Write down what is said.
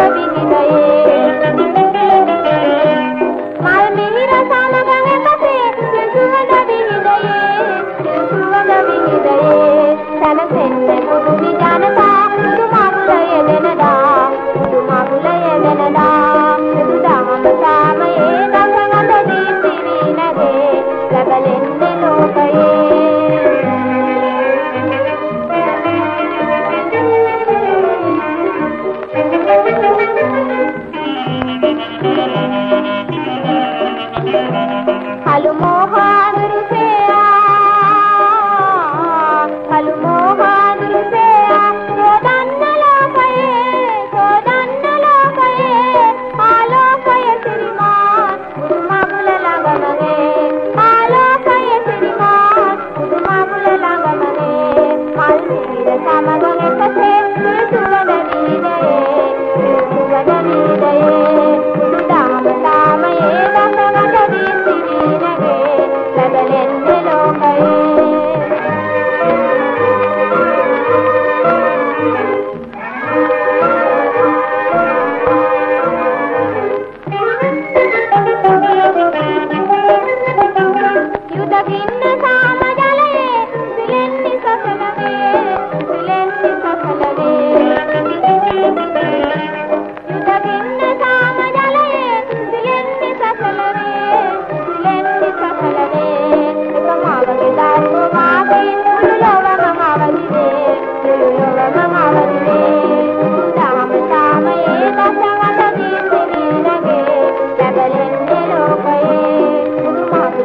ಬಂದ ಬಿಗಿದಯೇ Thank you.